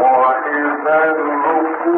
وإذا البحار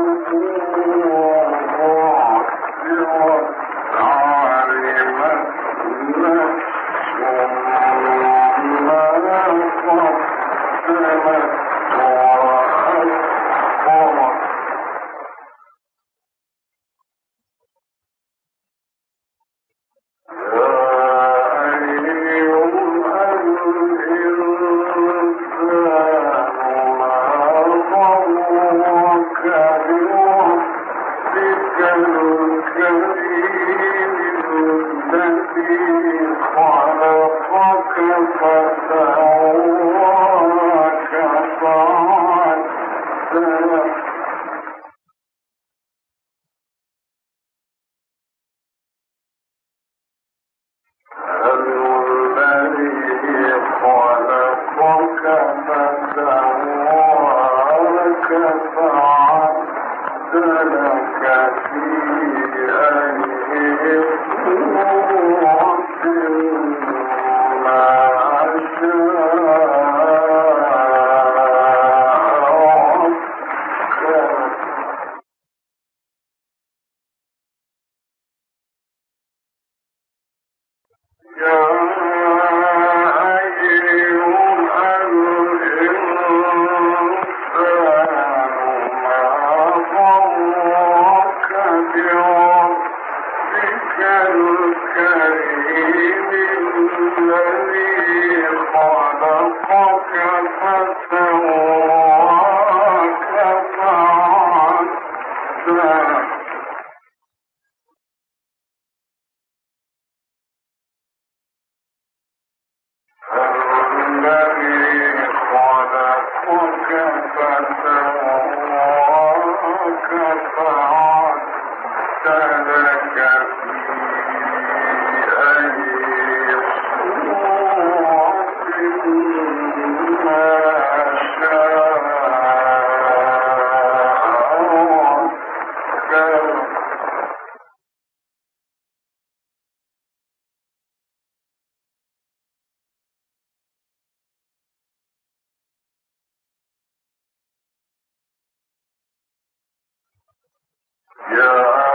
Yeah.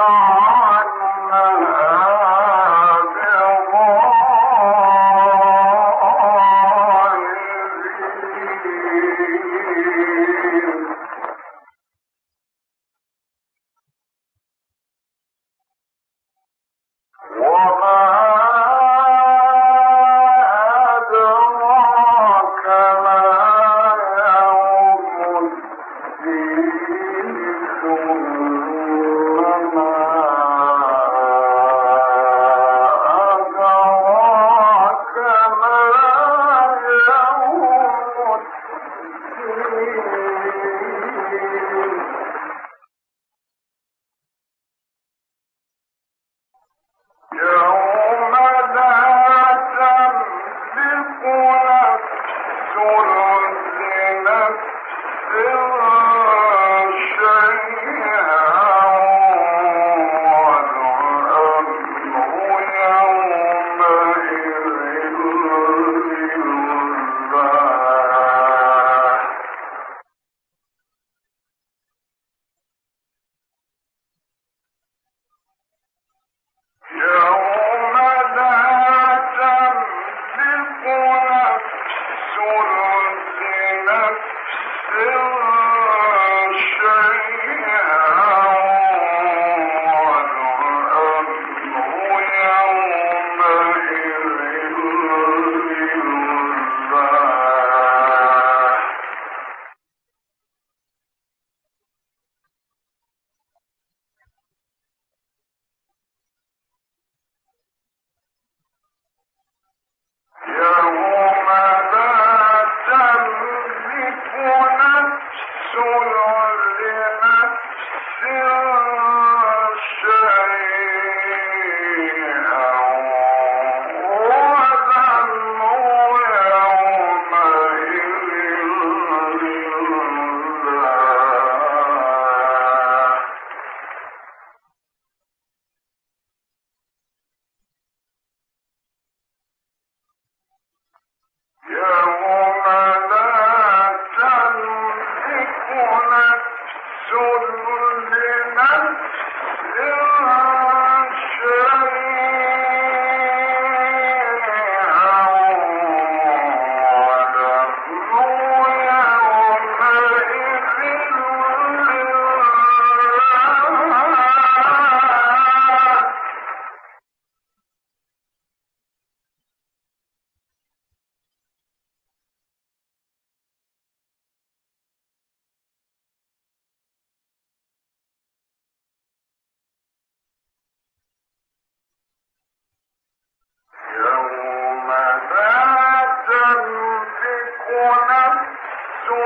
الله نفس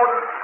Oh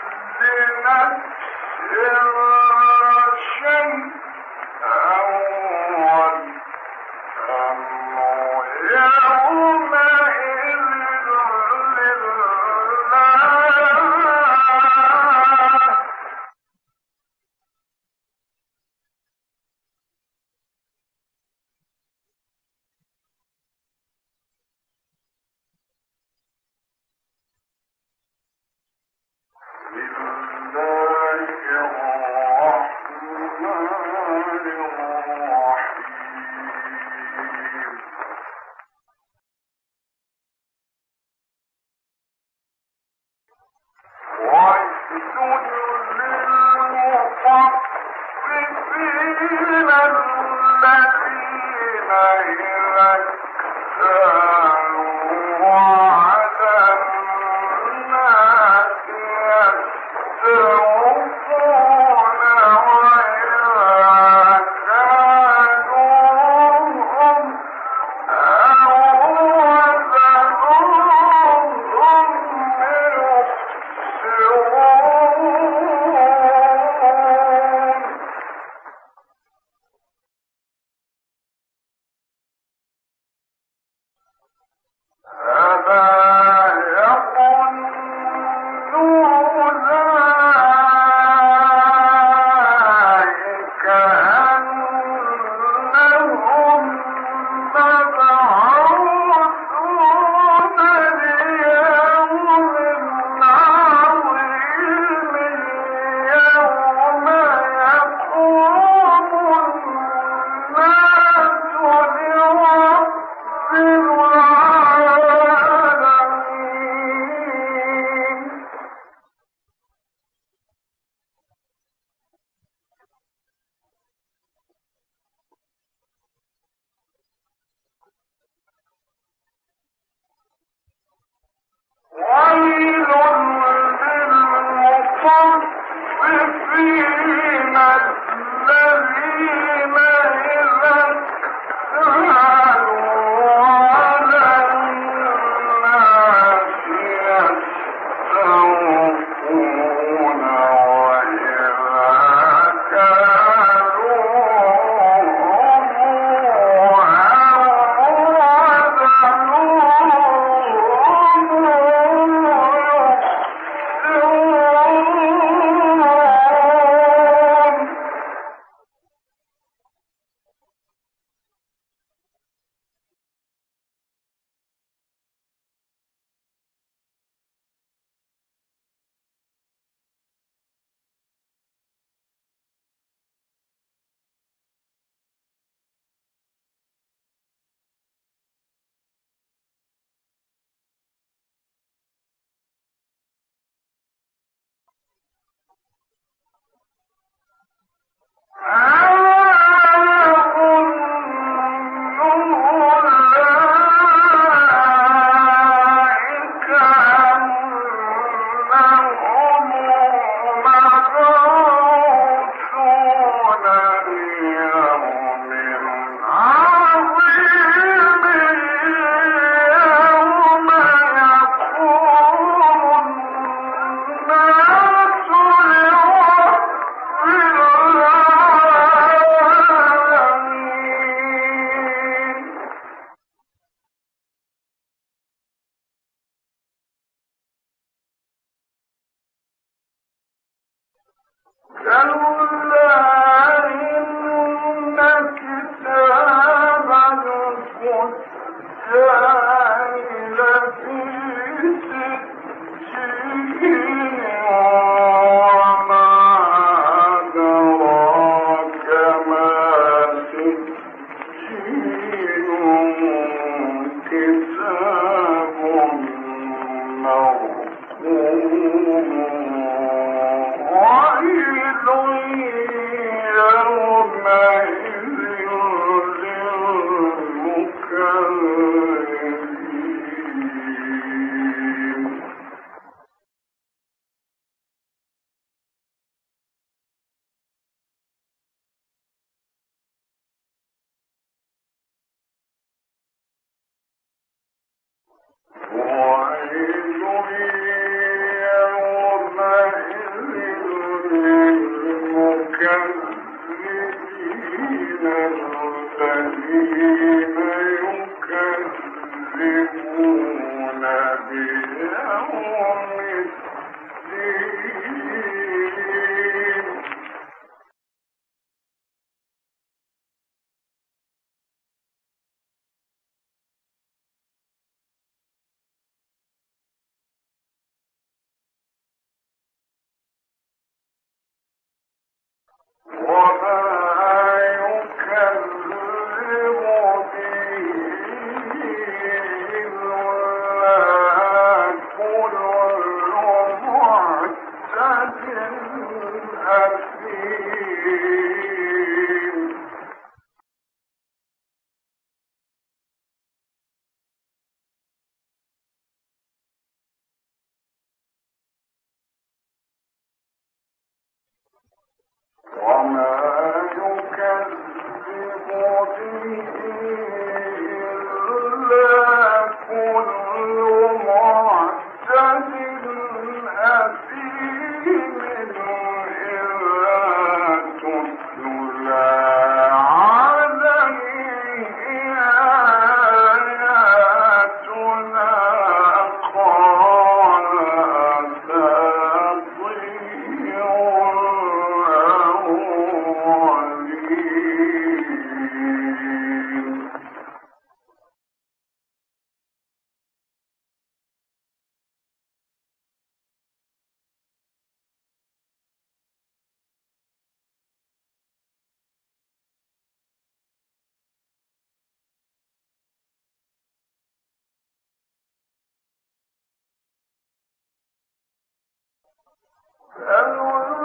أو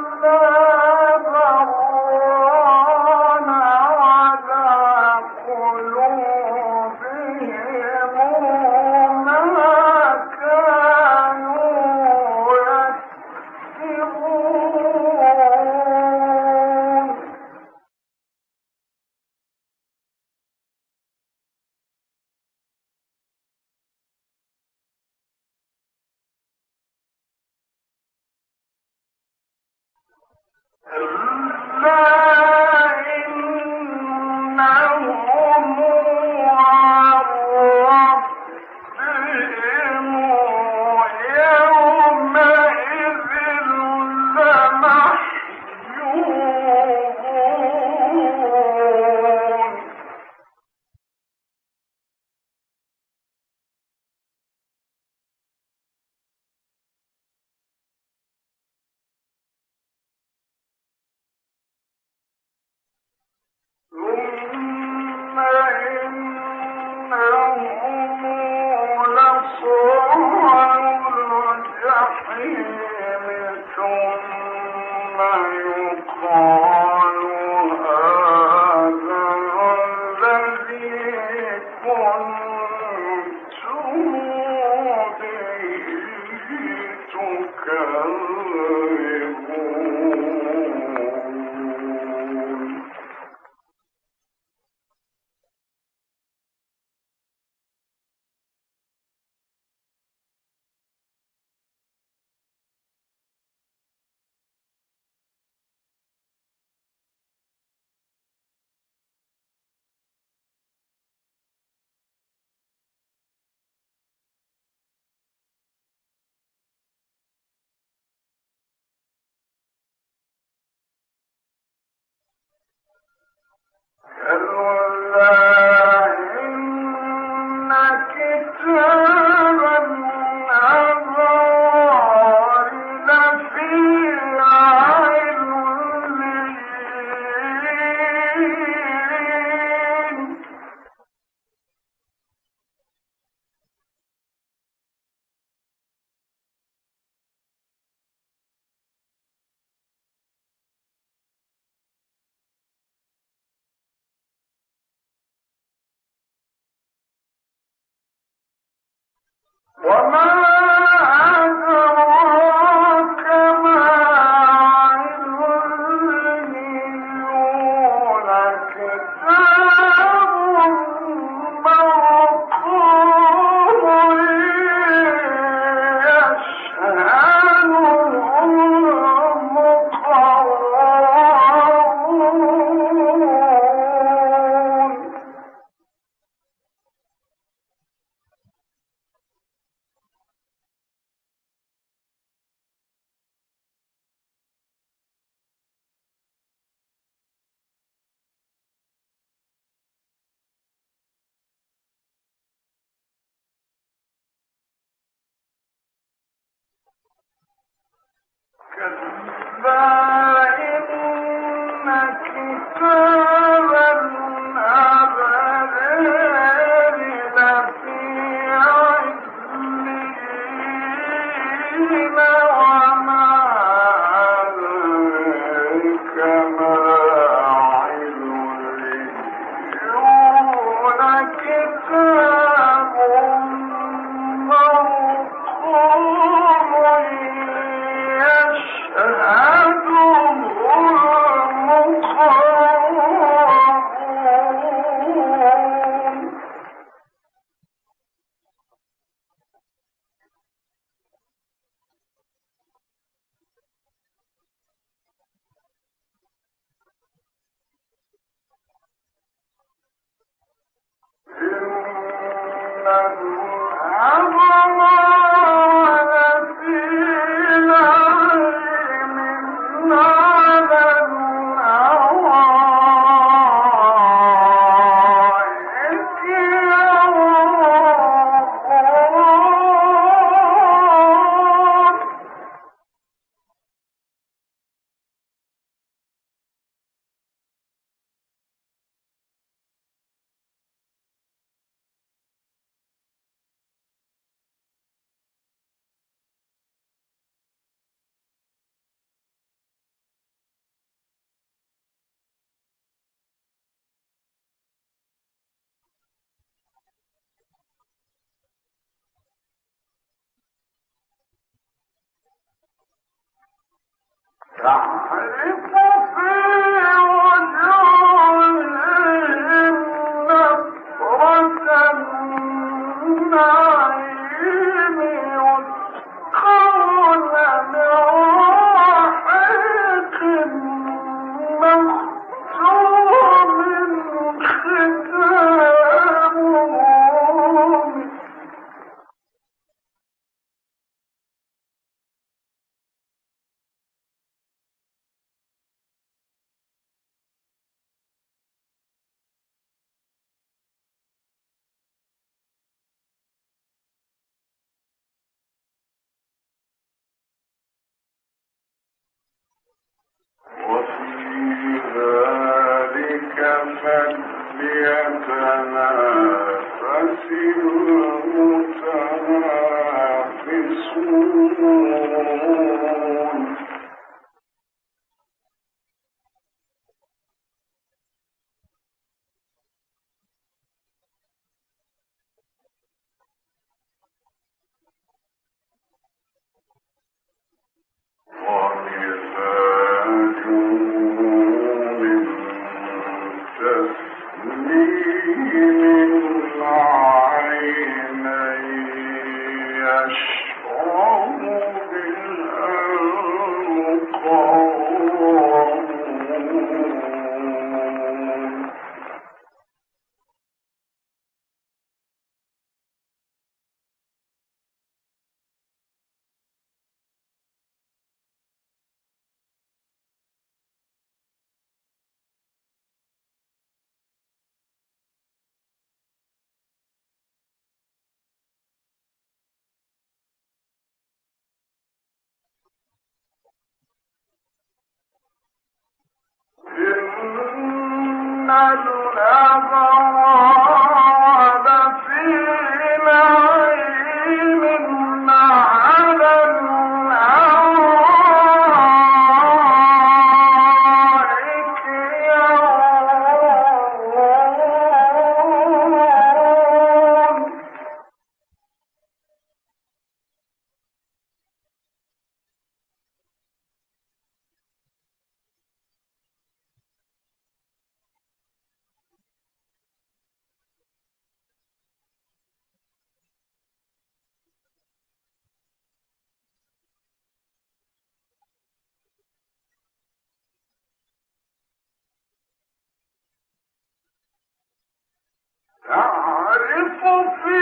الله وَمَا 大海波涛 أعرف في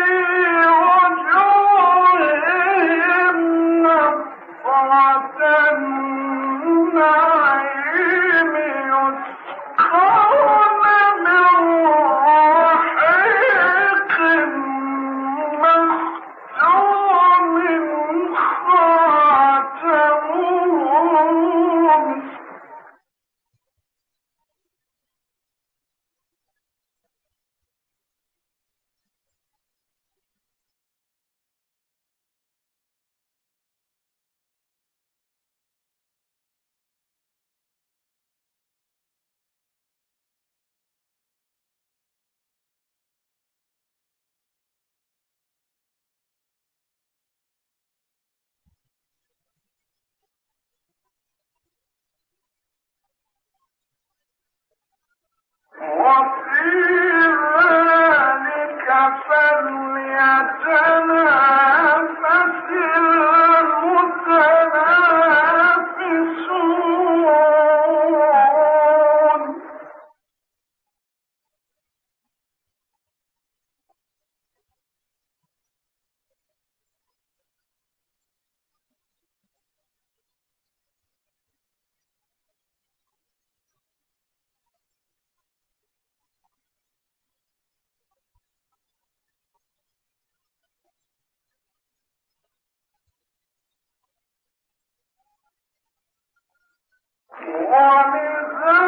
ومثل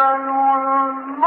ليل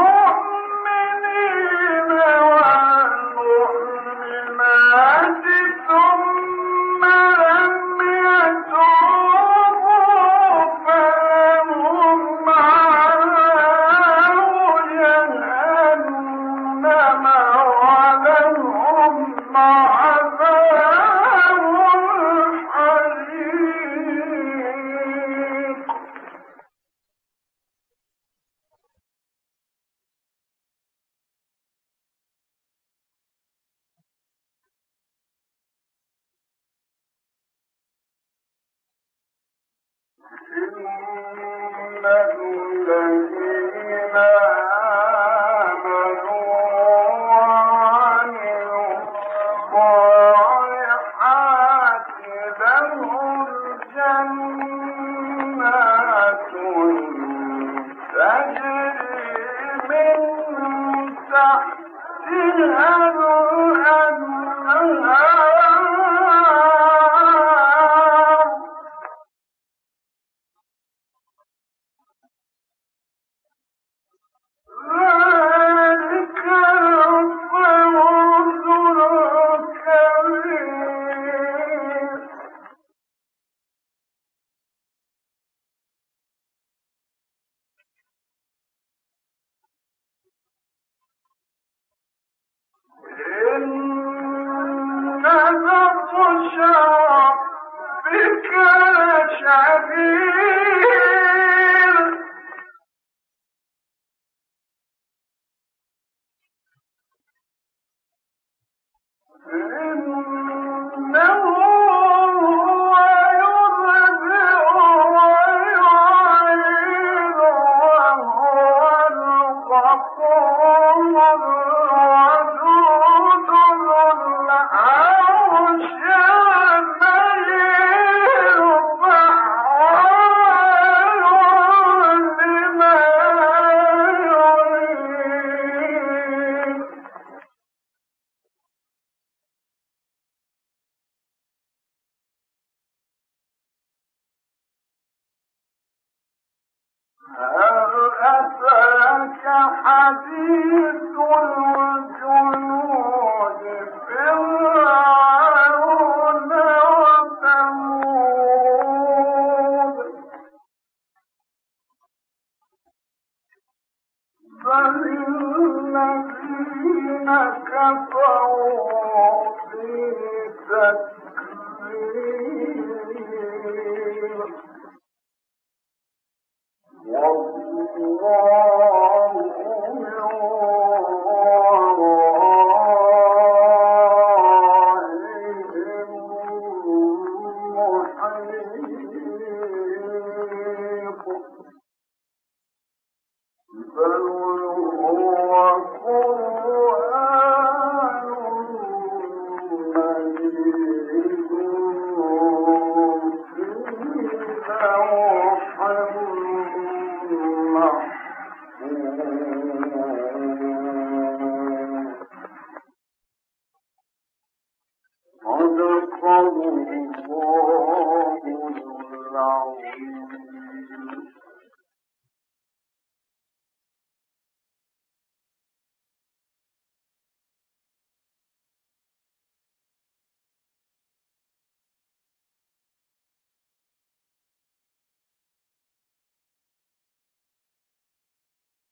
خلق